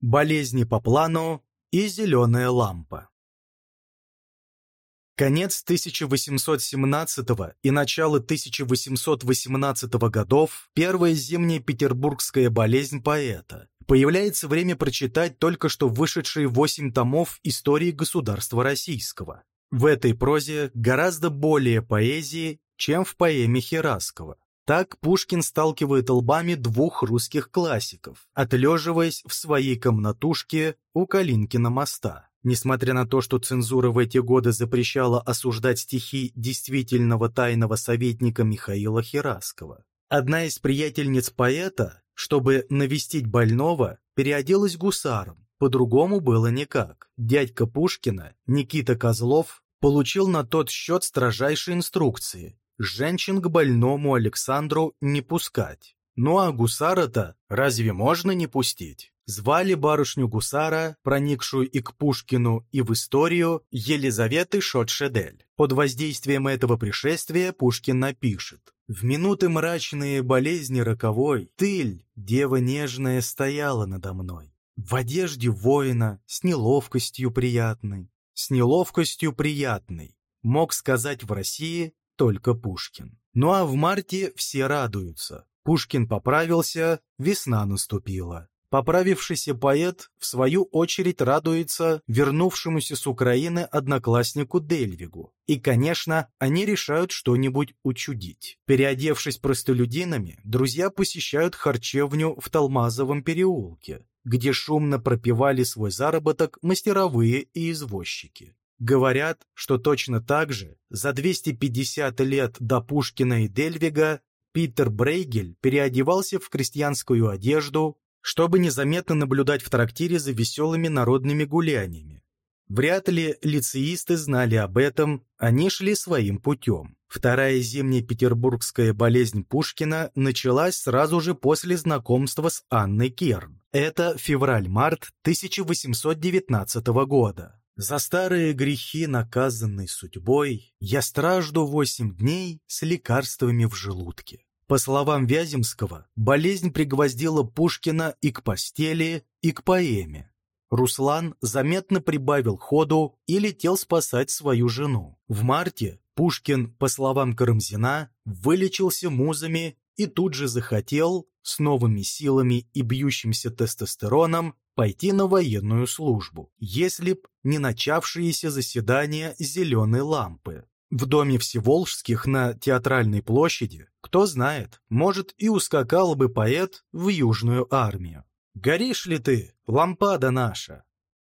болезни по плану и зеленая лампа. Конец 1817 и начало 1818 годов – первая зимняя петербургская болезнь поэта. Появляется время прочитать только что вышедшие восемь томов истории государства российского. В этой прозе гораздо более поэзии, чем в поэме Хераскова. Так Пушкин сталкивает лбами двух русских классиков, отлеживаясь в своей комнатушке у Калинкина моста. Несмотря на то, что цензура в эти годы запрещала осуждать стихи действительного тайного советника Михаила Хераскова. Одна из приятельниц поэта, чтобы навестить больного, переоделась гусаром. По-другому было никак. Дядька Пушкина, Никита Козлов, получил на тот счет строжайшие инструкции женщин к больному Александру не пускать. Ну а гусара-то разве можно не пустить? Звали барышню гусара, проникшую и к Пушкину, и в историю, Елизаветы Шотшедель. Под воздействием этого пришествия Пушкин напишет. В минуты мрачные болезни роковой Тыль, дева нежная, стояла надо мной. В одежде воина, с неловкостью приятной. С неловкостью приятной. Мог сказать в России только Пушкин. Ну а в марте все радуются. Пушкин поправился, весна наступила. Поправившийся поэт, в свою очередь, радуется вернувшемуся с Украины однокласснику Дельвигу. И, конечно, они решают что-нибудь учудить. Переодевшись простолюдинами, друзья посещают харчевню в Талмазовом переулке, где шумно пропивали свой заработок мастеровые и извозчики. Говорят, что точно так же за 250 лет до Пушкина и Дельвига Питер Брейгель переодевался в крестьянскую одежду, чтобы незаметно наблюдать в трактире за веселыми народными гуляниями. Вряд ли лицеисты знали об этом, они шли своим путем. Вторая зимняя петербургская болезнь Пушкина началась сразу же после знакомства с Анной Керн. Это февраль-март 1819 года. За старые грехи, наказанный судьбой, я стражду восемь дней с лекарствами в желудке. По словам Вяземского, болезнь пригвоздила Пушкина и к постели, и к поэме. Руслан заметно прибавил ходу и летел спасать свою жену. В марте Пушкин, по словам Карамзина, вылечился музами и тут же захотел, с новыми силами и бьющимся тестостероном, пойти на военную службу, если б не начавшиеся заседания зеленой лампы. В доме Всеволжских на Театральной площади, кто знает, может и ускакал бы поэт в Южную армию. «Горишь ли ты, лампада наша?»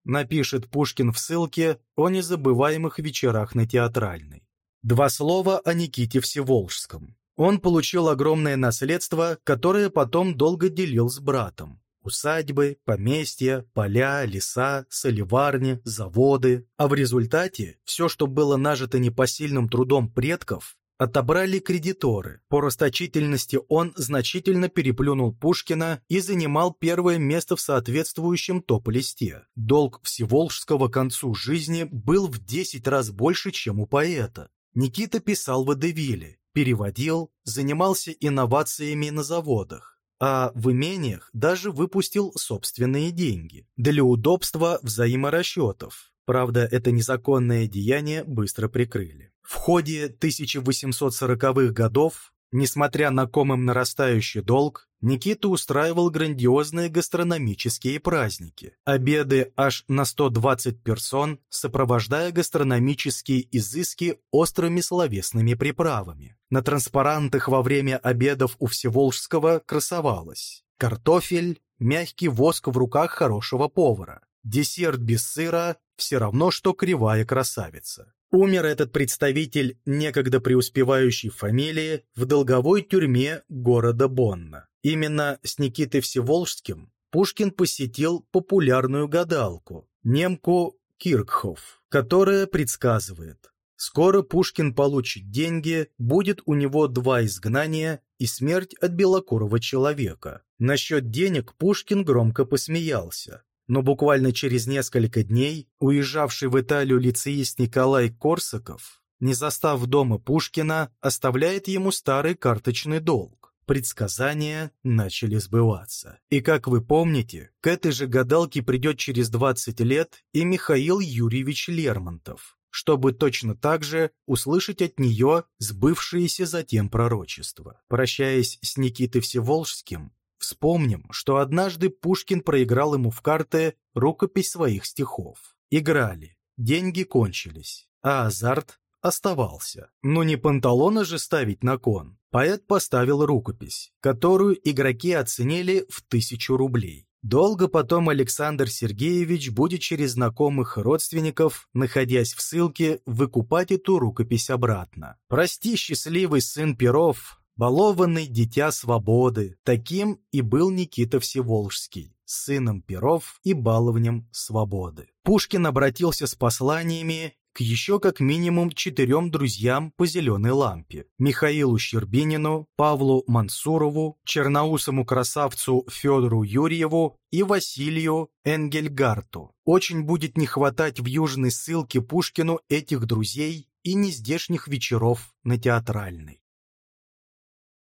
напишет Пушкин в ссылке о незабываемых вечерах на Театральной. Два слова о Никите Всеволжском. Он получил огромное наследство, которое потом долго делил с братом. Усадьбы, поместья, поля, леса, соливарни, заводы. А в результате все, что было нажито непосильным трудом предков, отобрали кредиторы. По расточительности он значительно переплюнул Пушкина и занимал первое место в соответствующем топ-листе. Долг Всеволжского к концу жизни был в 10 раз больше, чем у поэта. Никита писал в Адевиле, переводил, занимался инновациями на заводах а в имениях даже выпустил собственные деньги для удобства взаиморасчетов. Правда, это незаконное деяние быстро прикрыли. В ходе 1840-х годов Несмотря на комом нарастающий долг, Никита устраивал грандиозные гастрономические праздники. Обеды аж на 120 персон, сопровождая гастрономические изыски острыми словесными приправами. На транспарантах во время обедов у Всеволжского красовалось картофель, мягкий воск в руках хорошего повара. Десерт без сыра – все равно, что кривая красавица. Умер этот представитель некогда преуспевающей фамилии в долговой тюрьме города Бонна. Именно с Никитой Всеволжским Пушкин посетил популярную гадалку, немку Киркхоф, которая предсказывает, скоро Пушкин получит деньги, будет у него два изгнания и смерть от белокурого человека. Насчет денег Пушкин громко посмеялся но буквально через несколько дней уезжавший в Италию лицеист Николай Корсаков, не застав дома Пушкина, оставляет ему старый карточный долг. предсказания начали сбываться. И как вы помните, к этой же гадалке придет через 20 лет и Михаил Юрьевич Лермонтов, чтобы точно так же услышать от нее сбывшиеся затем пророчества. Прощаясь с Никитой Всеволжским, вспомним, что однажды Пушкин проиграл ему в карты рукопись своих стихов. Играли, деньги кончились, а азарт оставался. Но не панталоны же ставить на кон. Поэт поставил рукопись, которую игроки оценили в тысячу рублей. Долго потом Александр Сергеевич будет через знакомых родственников, находясь в ссылке, выкупать эту рукопись обратно. «Прости, счастливый сын Перов, балованный дитя свободы», таким и был Никита Всеволжский сыном Перов и баловнем свободы. Пушкин обратился с посланиями к еще как минимум четырем друзьям по зеленой лампе – Михаилу Щербинину, Павлу Мансурову, черноусому красавцу Федору Юрьеву и Василию Энгельгарту. Очень будет не хватать в южной ссылке Пушкину этих друзей и нездешних вечеров на театральной.